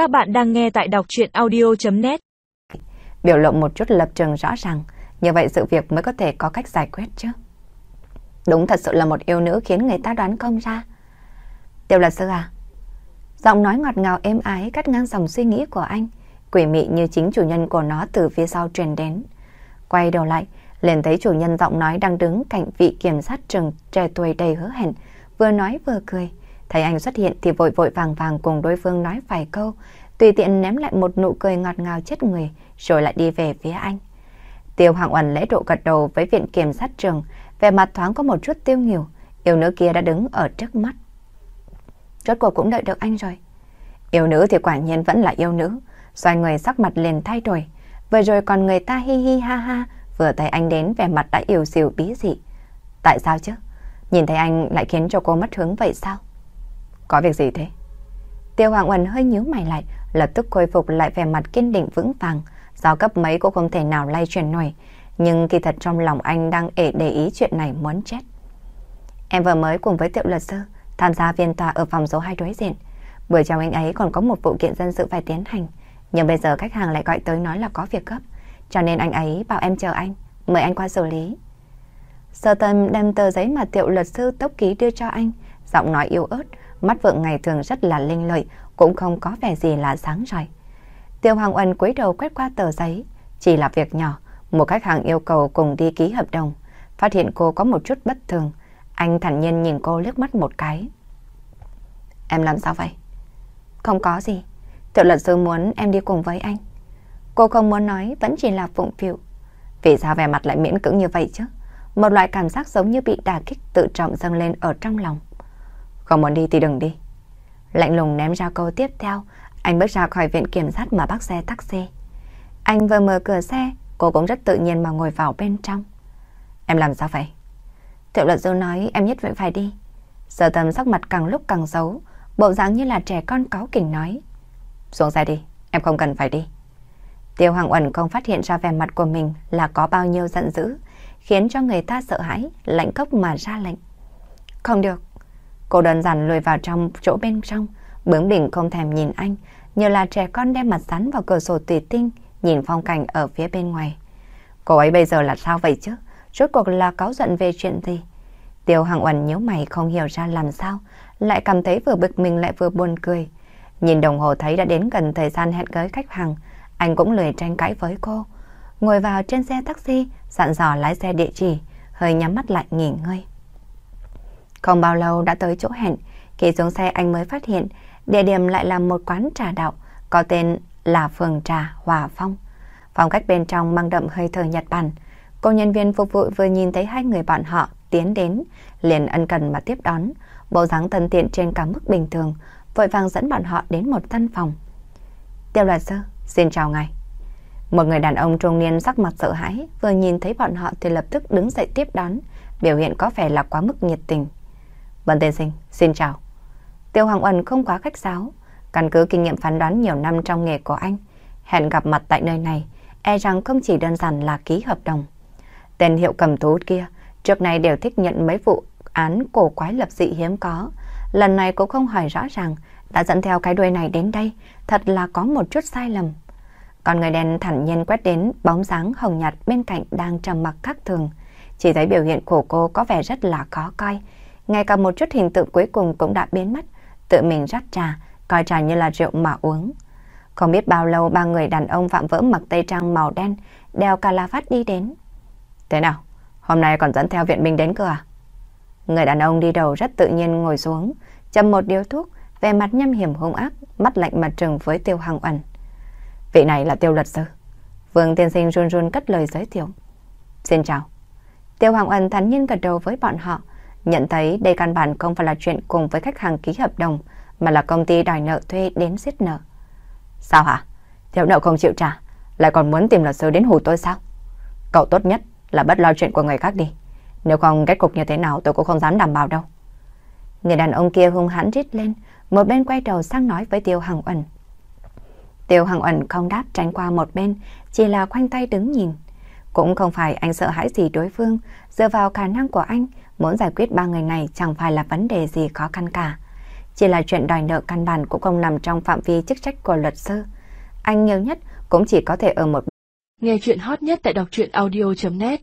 Các bạn đang nghe tại đọc chuyện audio.net Biểu lộ một chút lập trường rõ ràng, như vậy sự việc mới có thể có cách giải quyết chứ. Đúng thật sự là một yêu nữ khiến người ta đoán không ra. Tiêu luật sư à? Giọng nói ngọt ngào êm ái cắt ngang dòng suy nghĩ của anh, quỷ mị như chính chủ nhân của nó từ phía sau truyền đến. Quay đầu lại, liền thấy chủ nhân giọng nói đang đứng cạnh vị kiểm sát trường trẻ tuổi đầy hứa hẹn, vừa nói vừa cười. Thấy anh xuất hiện thì vội vội vàng vàng cùng đối phương nói vài câu, tùy tiện ném lại một nụ cười ngọt ngào chết người, rồi lại đi về phía anh. Tiêu Hoàng Uẩn lễ độ gật đầu với viện kiểm sát trường, về mặt thoáng có một chút tiêu nghỉu, yêu nữ kia đã đứng ở trước mắt. Rốt cuộc cũng đợi được anh rồi. Yêu nữ thì quả nhiên vẫn là yêu nữ, xoay người sắc mặt liền thay đổi. Vừa rồi còn người ta hi hi ha ha, vừa thấy anh đến vẻ mặt đã yêu xìu bí dị. Tại sao chứ? Nhìn thấy anh lại khiến cho cô mất hứng vậy sao? Có việc gì thế? Tiêu Hoàng Uẩn hơi nhíu mày lại, lập tức khôi phục lại vẻ mặt kiên định vững vàng. Giao cấp mấy cũng không thể nào lay chuyển nổi. Nhưng kỳ thật trong lòng anh đang ể để ý chuyện này muốn chết. Em vừa mới cùng với Tiệu luật sư tham gia phiên tòa ở phòng số 2 đối diện. Buổi chiều anh ấy còn có một vụ kiện dân sự phải tiến hành. Nhưng bây giờ khách hàng lại gọi tới nói là có việc gấp. Cho nên anh ấy bảo em chờ anh, mời anh qua xử lý. Sơ tâm đem tờ giấy mà Tiệu luật sư tốc ký đưa cho anh, giọng nói yếu ớt, mắt vượng ngày thường rất là linh lợi, cũng không có vẻ gì là sáng rọi. Tiêu Hoàng Uyên cúi đầu quét qua tờ giấy, chỉ là việc nhỏ, một khách hàng yêu cầu cùng đi ký hợp đồng, phát hiện cô có một chút bất thường, anh thản nhiên nhìn cô liếc mắt một cái. Em làm sao vậy? Không có gì, tiểu luật sư muốn em đi cùng với anh. Cô không muốn nói, vẫn chỉ là phụng phịu. Vì sao vẻ mặt lại miễn cưỡng như vậy chứ? Một loại cảm giác giống như bị đả kích tự trọng dâng lên ở trong lòng còn muốn đi thì đừng đi. Lạnh lùng ném ra câu tiếp theo, anh bước ra khỏi viện kiểm sát mà bắt xe taxi. Anh vừa mở cửa xe, cô cũng rất tự nhiên mà ngồi vào bên trong. Em làm sao vậy? Tiểu luật sư nói em nhất định phải đi. Sở tầm sắc mặt càng lúc càng xấu, bộ dáng như là trẻ con cáu kỉnh nói. Xuống xe đi, em không cần phải đi. Tiêu Hoàng Uẩn không phát hiện ra vẻ mặt của mình là có bao nhiêu giận dữ, khiến cho người ta sợ hãi, lạnh cốc mà ra lệnh. Không được. Cô đơn giản lùi vào trong chỗ bên trong, bướng bỉnh không thèm nhìn anh, như là trẻ con đem mặt dán vào cửa sổ tùy tinh, nhìn phong cảnh ở phía bên ngoài. Cô ấy bây giờ là sao vậy chứ? Rốt cuộc là cáu giận về chuyện gì? Tiêu Hằng Uẩn nhíu mày không hiểu ra làm sao, lại cảm thấy vừa bực mình lại vừa buồn cười. Nhìn đồng hồ thấy đã đến gần thời gian hẹn tới khách hàng, anh cũng lười tranh cãi với cô. Ngồi vào trên xe taxi, dặn dò lái xe địa chỉ, hơi nhắm mắt lại nghỉ ngơi. Không bao lâu đã tới chỗ hẹn, khi xuống xe anh mới phát hiện địa điểm lại là một quán trà đạo có tên là Phường Trà Hòa Phong. Phong cách bên trong mang đậm hơi thở Nhật Bản. Cô nhân viên phục vụ vừa nhìn thấy hai người bọn họ tiến đến, liền ân cần mà tiếp đón, bộ dáng thân thiện trên cả mức bình thường, vội vàng dẫn bọn họ đến một căn phòng. Tiêu luật sư, xin chào ngài. Một người đàn ông trung niên sắc mặt sợ hãi, vừa nhìn thấy bọn họ thì lập tức đứng dậy tiếp đón, biểu hiện có vẻ là quá mức nhiệt tình. Vân tiên sinh, xin chào. Tiêu Hoàng Uẩn không quá khách sáo, căn cứ kinh nghiệm phán đoán nhiều năm trong nghề của anh, hẹn gặp mặt tại nơi này, e rằng không chỉ đơn giản là ký hợp đồng. Tên hiệu cầm thú kia, trước nay đều thích nhận mấy vụ án cổ quái lập dị hiếm có. Lần này cũng không hỏi rõ ràng, đã dẫn theo cái đuôi này đến đây, thật là có một chút sai lầm. Còn người đen thản nhiên quét đến bóng dáng hồng nhạt bên cạnh đang trầm mặc khác thường. Chỉ thấy biểu hiện của cô có vẻ rất là khó coi, ngay cả một chút hình tượng cuối cùng cũng đã biến mất, tự mình rót trà, coi trà như là rượu mà uống. Không biết bao lâu ba người đàn ông vạm vỡ mặc tây trang màu đen, đeo cà la phát đi đến. Thế nào, hôm nay còn dẫn theo viện binh đến cơ à? Người đàn ông đi đầu rất tự nhiên ngồi xuống, châm một điếu thuốc, về mặt nhâm hiểm hung ác, mắt lạnh mặt trừng với tiêu hằng ẩn. Vị này là tiêu luật sư. Vương tiên sinh run run cất lời giới thiệu. Xin chào. Tiêu Hoàng Ân thản nhiên gật đầu với bọn họ, nhận thấy đây căn bản không phải là chuyện cùng với khách hàng ký hợp đồng, mà là công ty đòi nợ thuê đến giết nợ. Sao hả? Thiếu nợ không chịu trả, lại còn muốn tìm luật sư đến hù tôi sao? Cậu tốt nhất là bất lo chuyện của người khác đi. Nếu không kết cục như thế nào tôi cũng không dám đảm bảo đâu. Người đàn ông kia hung hãn rít lên, một bên quay đầu sang nói với Tiêu Hằng Uẩn. Tiêu Hằng Uẩn không đáp tránh qua một bên, chỉ là khoanh tay đứng nhìn. Cũng không phải anh sợ hãi gì đối phương, dựa vào khả năng của anh, muốn giải quyết ba người này chẳng phải là vấn đề gì khó khăn cả. chỉ là chuyện đòi nợ căn bản cũng không nằm trong phạm vi chức trách của luật sư. Anh nhiều nhất cũng chỉ có thể ở một Nghe chuyện hot nhất tại đọc truyện audio.net